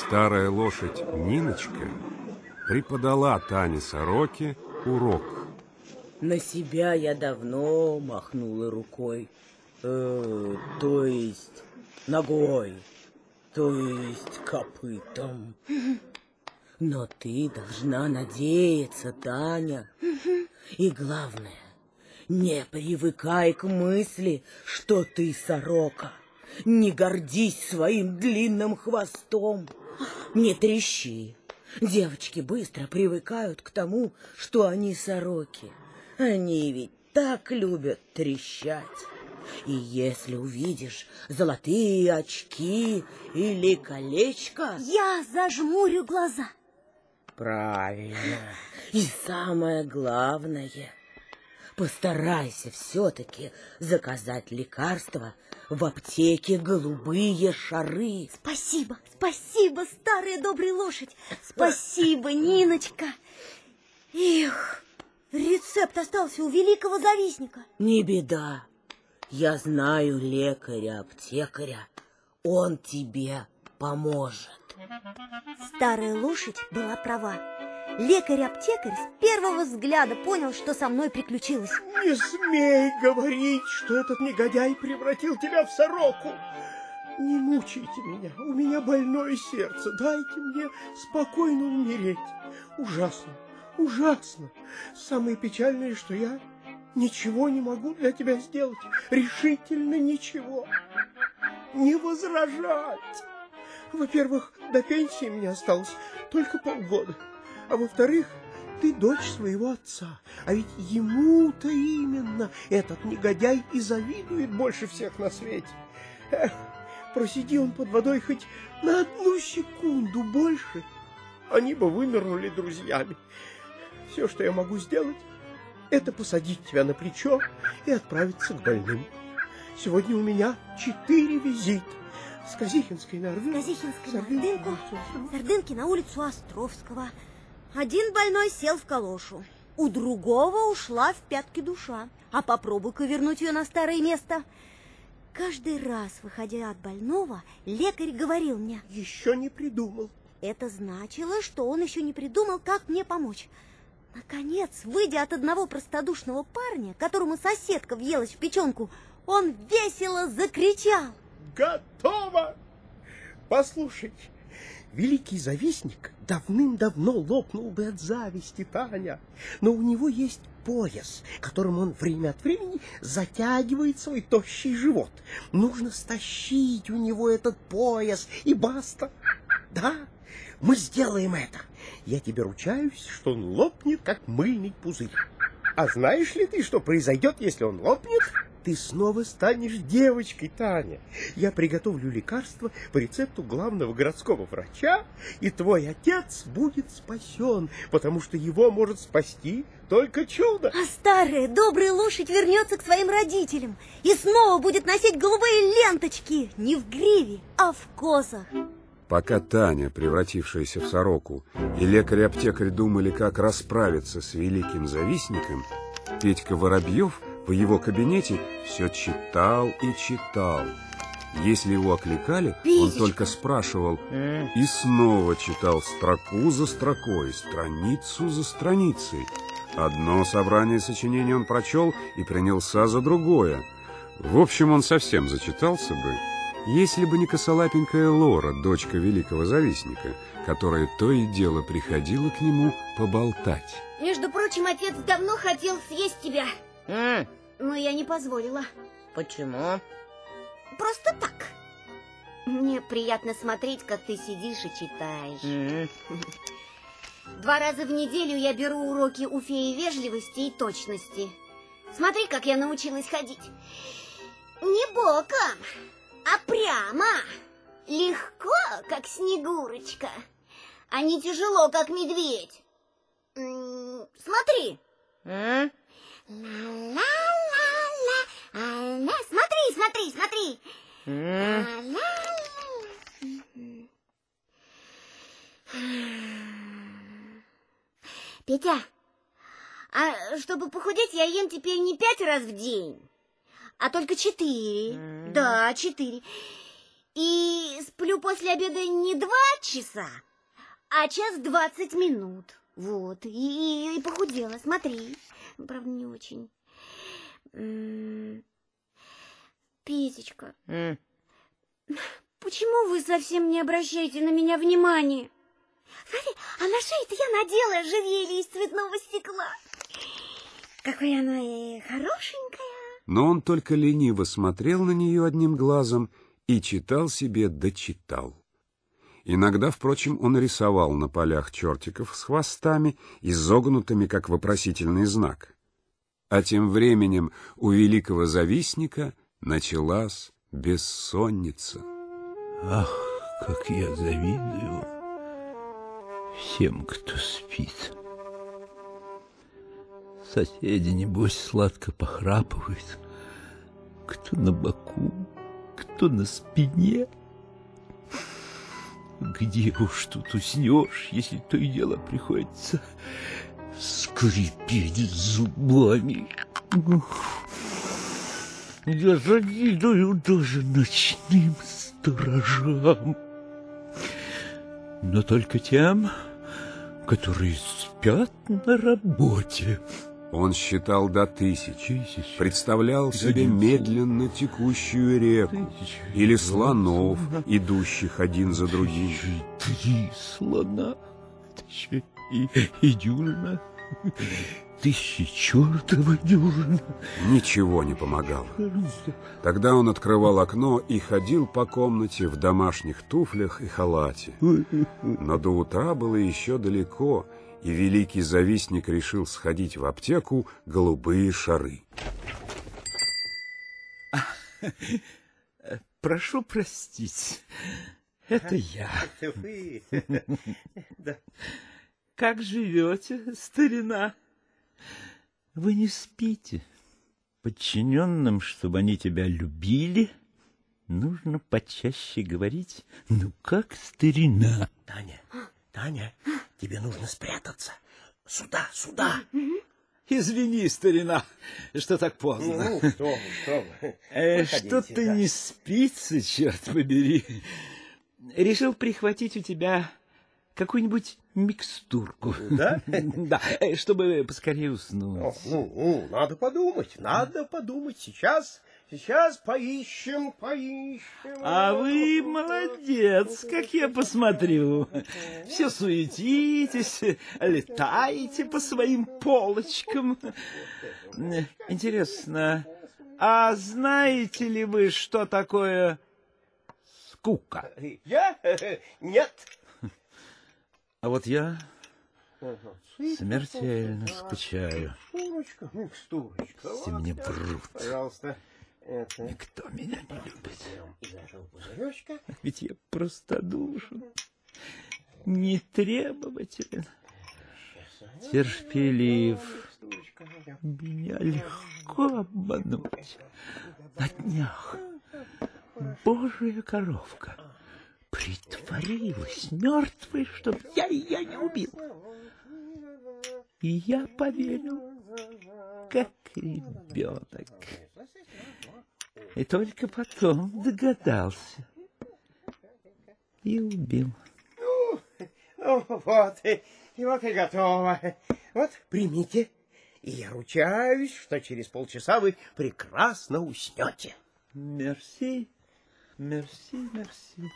Старая лошадь Ниночка преподала Тане Сороке урок. На себя я давно махнула рукой, э, то есть ногой, то есть копытом. Но ты должна надеяться, Таня. И главное, не привыкай к мысли, что ты сорока. Не гордись своим длинным хвостом. Не трещи. Девочки быстро привыкают к тому, что они сороки. Они ведь так любят трещать. И если увидишь золотые очки или колечко... Я зажмурю глаза. Правильно. И самое главное, постарайся все-таки заказать лекарства в аптеке голубые шары. Спасибо, спасибо, старая добрая лошадь. Спасибо, Ниночка. Эх, рецепт остался у великого завистника. Не беда. Я знаю лекаря-аптекаря. Он тебе поможет. Старая лошадь была права. Лекарь-аптекарь с первого взгляда понял, что со мной приключилось. Не смей говорить, что этот негодяй превратил тебя в сороку. Не мучайте меня, у меня больное сердце. Дайте мне спокойно умереть. Ужасно, ужасно. Самое печальное, что я ничего не могу для тебя сделать. Решительно ничего. Не возражать. Во-первых, до пенсии мне осталось только полгода. А во-вторых, ты дочь своего отца. А ведь ему-то именно этот негодяй и завидует больше всех на свете. Эх, просиди он под водой хоть на одну секунду больше, они бы вымерли друзьями. Все, что я могу сделать, это посадить тебя на плечо и отправиться к больным. Сегодня у меня четыре визита. С Казихинской на Ордынку. С Казихинской на Ордынку, с Ордынки на улицу Островского. Один больной сел в калошу, у другого ушла в пятки душа. А попробуй-ка вернуть ее на старое место. Каждый раз, выходя от больного, лекарь говорил мне... Еще не придумал. Это значило, что он еще не придумал, как мне помочь. Наконец, выйдя от одного простодушного парня, которому соседка въелась в печенку, он весело закричал. Готово! Послушай, великий завистник давным-давно лопнул бы от зависти, Таня, но у него есть пояс, которым он время от времени затягивает свой тощий живот. Нужно стащить у него этот пояс, и баста. Да, мы сделаем это. Я тебе ручаюсь, что он лопнет, как мыльный пузырь. А знаешь ли ты, что произойдет, если он лопнет? Ты снова станешь девочкой, Таня. Я приготовлю лекарство по рецепту главного городского врача, и твой отец будет спасен, потому что его может спасти только чудо. А старая добрая лошадь вернется к своим родителям и снова будет носить голубые ленточки не в гриве, а в косах. Пока Таня, превратившаяся в сороку, и лекарь-аптекарь думали, как расправиться с великим завистником, Петька Воробьев в его кабинете все читал и читал. Если его окликали, он только спрашивал и снова читал строку за строкой, страницу за страницей. Одно собрание сочинений он прочел и принялся за другое. В общем, он совсем зачитался бы, если бы не косолапенькая Лора, дочка великого завистника, которая то и дело приходила к нему поболтать. Между прочим, отец давно хотел съесть тебя. М, Но я не позволила. почему? Просто так. Мне приятно смотреть, как ты сидишь и читаешь. М, Два раза в неделю я беру уроки у феи вежливости и точности. Смотри, как я научилась ходить. Не боком, а прямо. Легко, как снегурочка, а не тяжело, как медведь. М, Смотри. м, Ла-ла-ла, а-ла. Смотри, смотри, смотри. Петя, а чтобы похудеть, я ем теперь не пять раз в день, а только четыре. Да, четыре. И сплю после обеда не два часа, а час двадцать минут. Вот, и, и похудела, смотри. Правда, не очень. Петечка, М, почему вы совсем не обращаете на меня внимания? Смотри, а на шее-то я надела ожерелье из цветного стекла. Какое оно и хорошенькое. Но он только лениво смотрел на нее одним глазом и читал себе дочитал. Иногда, впрочем, он рисовал на полях чертиков с хвостами, изогнутыми, как вопросительный знак. А тем временем у великого завистника началась бессонница. Ах, как я завидую всем, кто спит. Соседи, небось, сладко похрапывают. Кто на боку, кто на спине. Где уж тут уснешь, если то и дело приходится скрипеть зубами. Я завидую даже ночным сторожам. Но только тем, которые спят на работе. Он считал до тысячи, представлял себе медленно текущую реку или слонов, идущих один за другим. Три слона, и, и дюжина, тысячи чертова дюжина. Ничего не помогало. Тогда он открывал окно и ходил по комнате в домашних туфлях и халате. Но до утра было еще далеко, и великий завистник решил сходить в аптеку голубые шары. Прошу простить, это я. Вы... Да. Как живете, старина? Вы не спите. Подчиненным, чтобы они тебя любили, нужно почаще говорить, ну как старина. Таня, Таня, тебе нужно спрятаться. Сюда, сюда. Извини, старина, что так поздно. Ну, что вы, что вы. Э, Проходите, Что-то да. не спится, черт побери. Решил прихватить у тебя какую-нибудь микстурку. Да? Да, э, чтобы поскорее уснуть. О, Ну, ну, надо подумать, надо подумать. Сейчас, сейчас поищем, поищем. А вы молодец, как я посмотрю. Все суетитесь, летаете по своим полочкам. Интересно, а знаете ли вы, что такое скука? Я? Нет. А вот я смертельно скучаю. Микстурочка, микстурочка. Все мне врут. Пожалуйста. Это... Никто меня не любит. Ведь я простодушен, нетребователен, терпелив. Меня легко обмануть. На днях Божья коровка притворилась мертвой, чтоб я ее не убил. И я поверил, как ребенок. И только потом догадался и убил. Ну, вот, и, и вот и готово. Вот, примите. И я ручаюсь, что через полчаса вы прекрасно уснете. Мерси, мерси, мерси.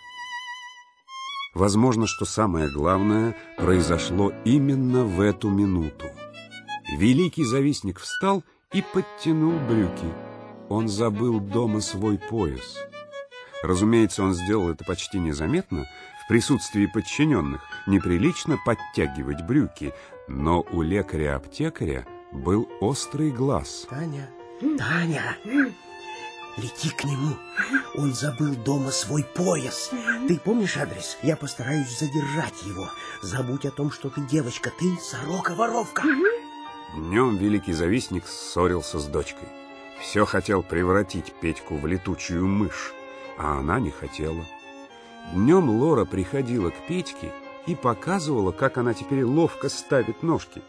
Возможно, что самое главное произошло именно в эту минуту. Великий завистник встал и подтянул брюки. Он забыл дома свой пояс. Разумеется, он сделал это почти незаметно. В присутствии подчиненных неприлично подтягивать брюки, но у лекаря-аптекаря был острый глаз. Таня, Таня, лети к нему. Он забыл дома свой пояс. Ты помнишь адрес? Я постараюсь задержать его. Забудь о том, что ты девочка, ты сорока-воровка. Днем великий завистник ссорился с дочкой. Все хотел превратить Петьку в летучую мышь, а она не хотела. Днем Лора приходила к Петьке и показывала, как она теперь ловко ставит ножки.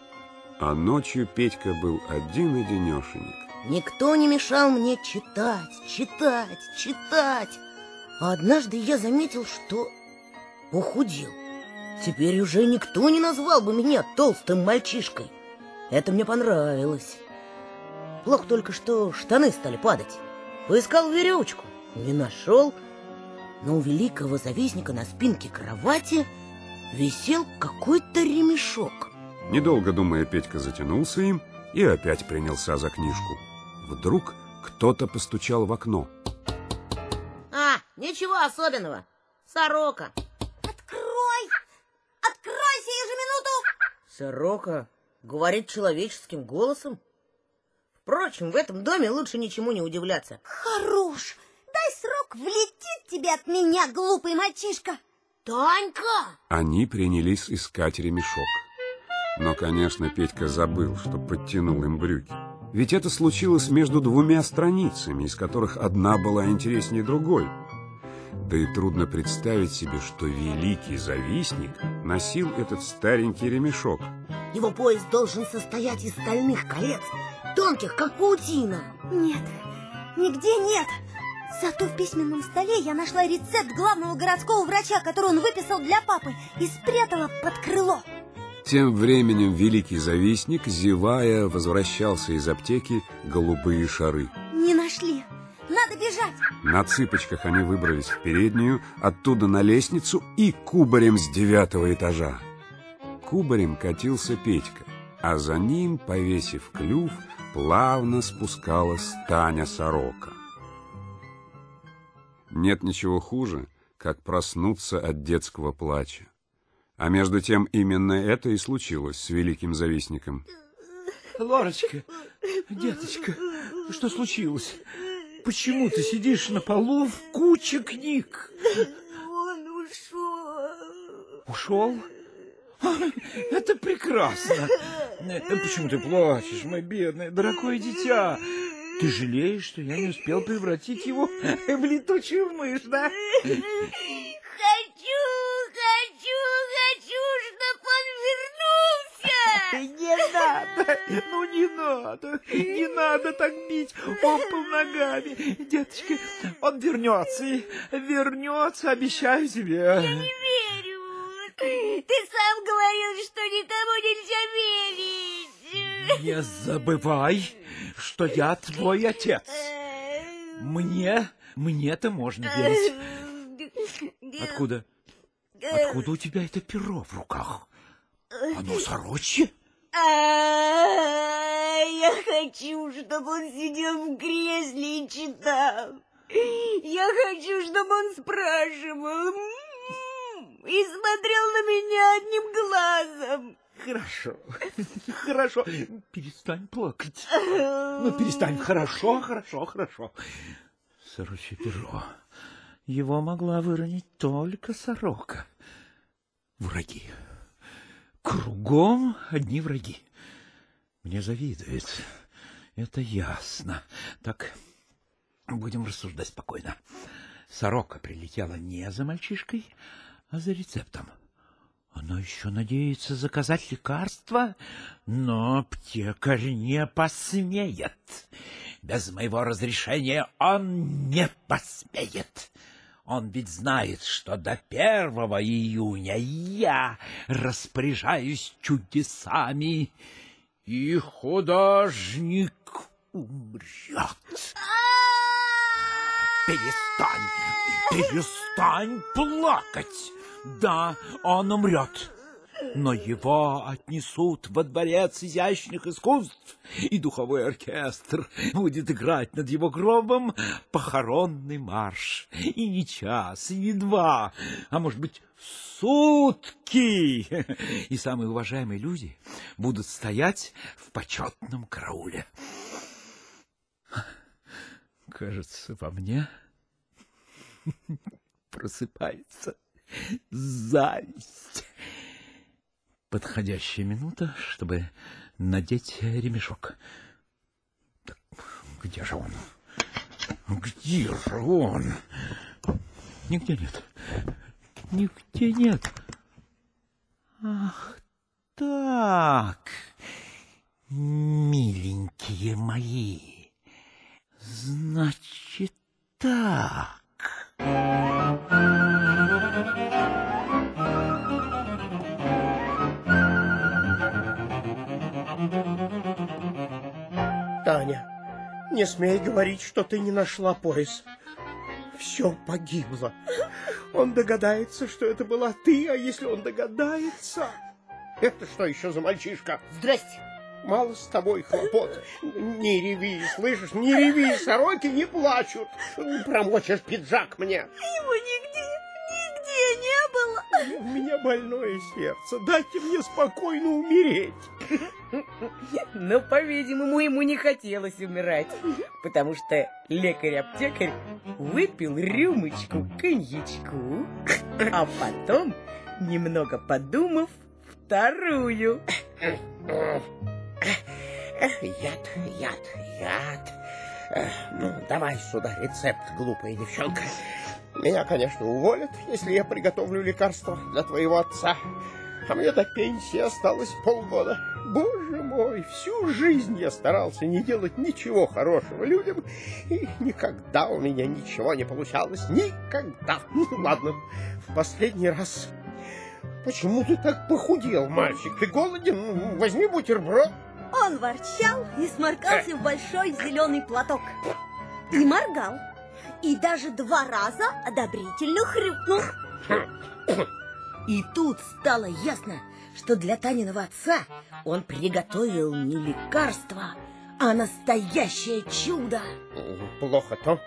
А ночью Петька был один-одинешенек. Никто не мешал мне читать, читать, читать. А однажды я заметил, что похудел. Теперь уже никто не назвал бы меня толстым мальчишкой. Это мне понравилось. Плохо только, что штаны стали падать. Поискал веревочку, не нашел. Но у великого завистника на спинке кровати висел какой-то ремешок. Недолго думая, Петька затянулся им и опять принялся за книжку. Вдруг кто-то постучал в окно. А, ничего особенного. Сорока. Открой! Открой сию же минуту! Сорока говорит человеческим голосом. Впрочем, в этом доме лучше ничему не удивляться. Хорош! Дай срок, влетит тебе от меня, глупый мальчишка! Танька! Они принялись искать ремешок. Но, конечно, Петька забыл, что подтянул им брюки. Ведь это случилось между двумя страницами, из которых одна была интереснее другой. Да и трудно представить себе, что великий завистник носил этот старенький ремешок. Его пояс должен состоять из стальных колец, тонких, как паутина. Нет, нигде нет. Зато в письменном столе я нашла рецепт главного городского врача, который он выписал для папы и спрятала под крыло. Тем временем великий завистник, зевая, возвращался из аптеки голубые шары. Не нашли. Надо бежать. На цыпочках они выбрались в переднюю, оттуда на лестницу и кубарем с девятого этажа. Кубарем катился Петька, а за ним, повесив клюв, плавно спускалась Таня Сорока. Нет ничего хуже, как проснуться от детского плача. А между тем именно это и случилось с великим завистником. Лорочка, деточка, что случилось? Почему ты сидишь на полу в куче книг? Он ушел. Ушел? А, Это прекрасно. Э, Почему ты плачешь, мой бедный, дорогое дитя? Ты жалеешь, что я не успел превратить его в летучую мышь, да? Хочу, хочу, хочу, чтобы он вернулся. Не надо, ну не надо, не надо так бить об пол ногами. Деточка, он вернется, вернется, обещаю тебе. Верю. Ты сам говорил, что никому нельзя верить. Не забывай, что я твой отец. Мне, мне-то можно верить. Откуда? Откуда у тебя это перо в руках? Оно сорочье? А, Я хочу, чтобы он сидел в кресле и читал. Я хочу, чтобы он спрашивал и смотрел на меня одним глазом. Хорошо, хорошо. Перестань плакать. Ну, перестань. Хорошо, хорошо, хорошо. Сорочье перо. Его могла выронить только сорока. Враги. Кругом одни враги. Мне завидует. Это ясно. Так, будем рассуждать спокойно. Сорока прилетела не за мальчишкой, а за рецептом. Она еще надеется заказать лекарство, но аптекарь не посмеет. Без моего разрешения он не посмеет. Он ведь знает, что до первого июня я распоряжаюсь чудесами, и художник умрет. Перестань, перестань плакать. Да, он умрет. Но его отнесут во дворец изящных искусств, и духовой оркестр будет играть над его гробом похоронный марш. И не час, и не два, а может быть сутки. И самые уважаемые люди будут стоять в почетном карауле. Кажется, во мне просыпается зависть. Подходящая минута, чтобы надеть ремешок. Так, где же он? Где же он? Нигде нет. Нигде нет. Ах, так, миленькие мои. Значит, так. Таня, не смей говорить, что ты не нашла пояс. Все погибло. Он догадается, что это была ты, а если он догадается... Это что еще за мальчишка? Здрасте. Мало с тобой хлопот. Не реви, слышишь? Не реви, сороки не плачут. Промочишь пиджак мне. Его нигде, нигде не было. У меня больное сердце. Дайте мне спокойно умереть. Но, по-видимому, ему не хотелось умирать, потому что лекарь-аптекарь выпил рюмочку коньячку, а потом, немного подумав, вторую. Яд, яд, яд. Ну, давай сюда рецепт, глупая девчонка. Меня, конечно, уволят, если я приготовлю лекарство для твоего отца. А мне до пенсии осталось полгода. Боже мой, всю жизнь я старался не делать ничего хорошего людям, и никогда у меня ничего не получалось. Никогда. Ну, ладно, в последний раз. Почему ты так похудел, мальчик? Ты голоден? Возьми бутерброд. Он ворчал и сморкался в большой зеленый платок. И моргал. И даже два раза одобрительно хрюкнул. И тут стало ясно, что для Таниного отца он приготовил не лекарство, а настоящее чудо. Плохо то,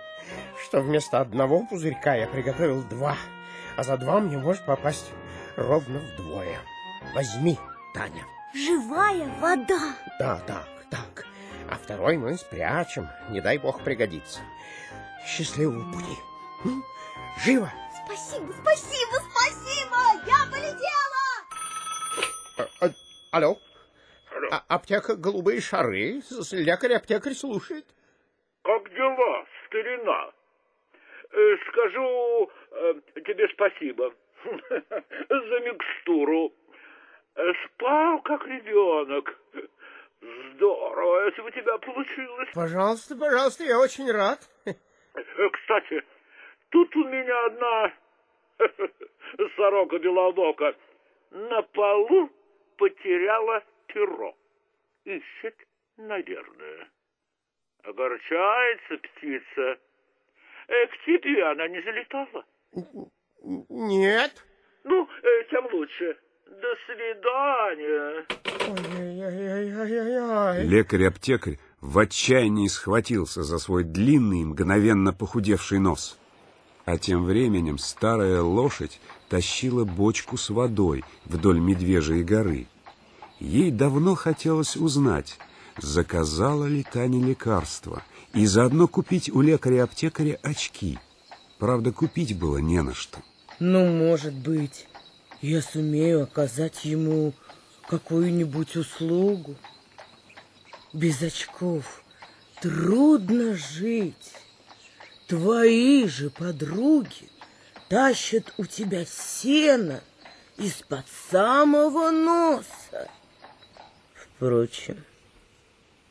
что вместо одного пузырька я приготовил два, а за два мне может попасть ровно вдвое. Возьми, Таня. Живая вода. Да, так, так. А второй мы спрячем, не дай бог пригодится. Счастливого пути. М? Живо! Спасибо, спасибо, спасибо! Я полетела! А, а, алло? А- аптека «Голубые шары». Лекарь-аптекарь слушает. Как дела, старина? Э, Скажу э, тебе спасибо за микстуру. Э, Спал, как ребенок. Здорово, это у тебя получилось. Пожалуйста, пожалуйста, я очень рад. Э, Кстати, тут у меня одна сорока белобока на полу потеряла перо. Ищет, наверное. Огорчается птица. Э, к тебе она не залетала? Нет. Ну, э, тем лучше. До свидания. Ой-ой-ой-ой-ой-ой. Лекарь-аптекарь в отчаянии схватился за свой длинный, мгновенно похудевший нос. А тем временем старая лошадь тащила бочку с водой вдоль Медвежьей горы. Ей давно хотелось узнать, заказала ли Таня лекарство, и заодно купить у лекаря-аптекаря очки. Правда, купить было не на что. Ну, может быть, я сумею оказать ему какую-нибудь услугу. Без очков трудно жить. Твои же подруги тащат у тебя сено из-под самого носа. Впрочем,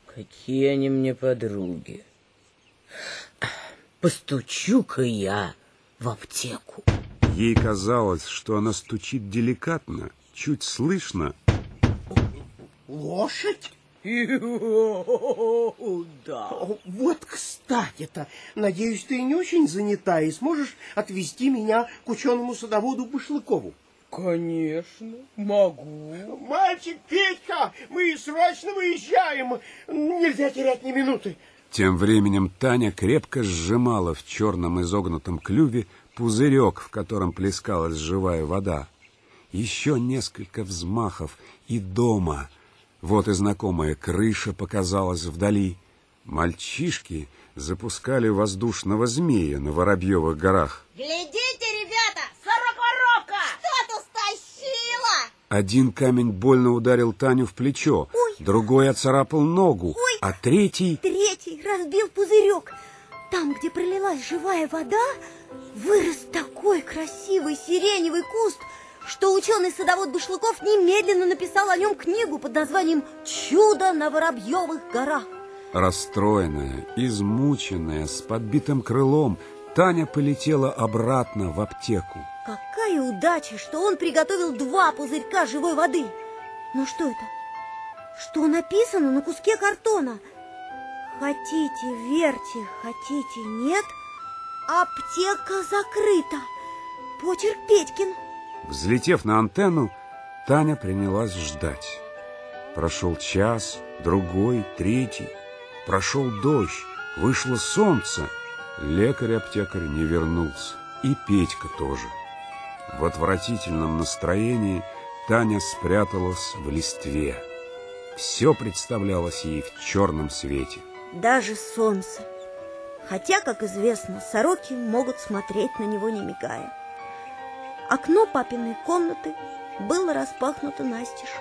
какие они мне подруги. Постучу-ка я в аптеку. Ей казалось, что она стучит деликатно, чуть слышно, Лошадь? Да. Вот кстати-то. Надеюсь, ты не очень занята и сможешь отвезти меня к ученому садоводу Башлыкову. Конечно, могу. Мальчик Петька, мы срочно выезжаем. Нельзя терять ни минуты. Тем временем Таня крепко сжимала в черном изогнутом клюве пузырек, в котором плескалась живая вода. Еще несколько взмахов и дома. Вот и знакомая крыша показалась вдали. Мальчишки запускали воздушного змея на Воробьевых горах. Глядите, ребята, сорока-рока! Что-то стащила! Один камень больно ударил Таню в плечо, другой оцарапал ногу, Ой. а третий... Третий разбил пузырек. Там, где пролилась живая вода, вырос такой красивый сиреневый куст, что ученый-садовод Башлыков немедленно написал о нем книгу под названием «Чудо на Воробьевых горах». Расстроенная, измученная, с подбитым крылом, Таня полетела обратно в аптеку. Какая удача, что он приготовил два пузырька живой воды. Но что это? Что написано на куске картона? Хотите, верьте, хотите, нет. Аптека закрыта. Почерк Петькин. Взлетев на антенну, Таня принялась ждать. Прошел час, другой, третий. Прошел дождь, вышло солнце. Лекарь-аптекарь не вернулся. И Петька тоже. В отвратительном настроении Таня спряталась в листве. Все представлялось ей в черном свете. Даже солнце. Хотя, как известно, сороки могут смотреть на него не мигая. Окно папиной комнаты было распахнуто настежь.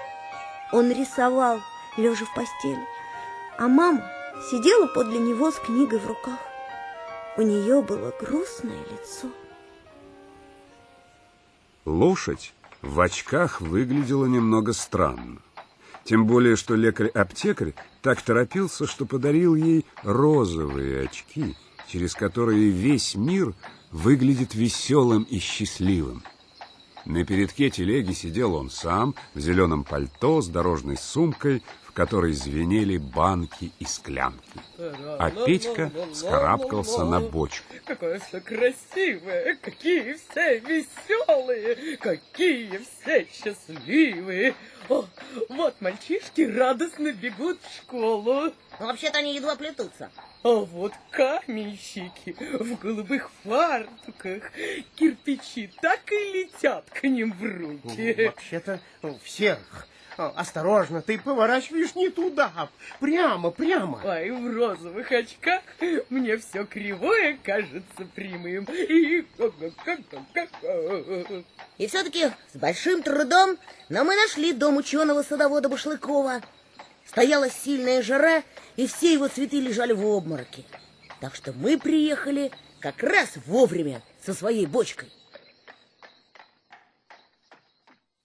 Он рисовал, лежа в постели, а мама сидела подле него с книгой в руках. У нее было грустное лицо. Лошадь в очках выглядела немного странно. Тем более, что лекарь-аптекарь так торопился, что подарил ей розовые очки, через которые весь мир выглядит веселым и счастливым. На передке телеги сидел он сам в зеленом пальто с дорожной сумкой, в которой звенели банки и склянки. А Петька скарабкался на бочку. Какое все красивое, какие все веселые, какие все счастливые. О, вот мальчишки радостно бегут в школу. Вообще-то они едва плетутся. А вот каменщики в голубых фартуках, кирпичи так и летят к ним в руки. Вообще-то всех. Осторожно, ты поворачиваешь не туда. Прямо, прямо. Ай, в розовых очках мне все кривое кажется прямым. И... И все-таки с большим трудом, но мы нашли дом ученого садовода Башлыкова. Стояла сильная жара, и все его цветы лежали в обмороке. Так что мы приехали как раз вовремя со своей бочкой.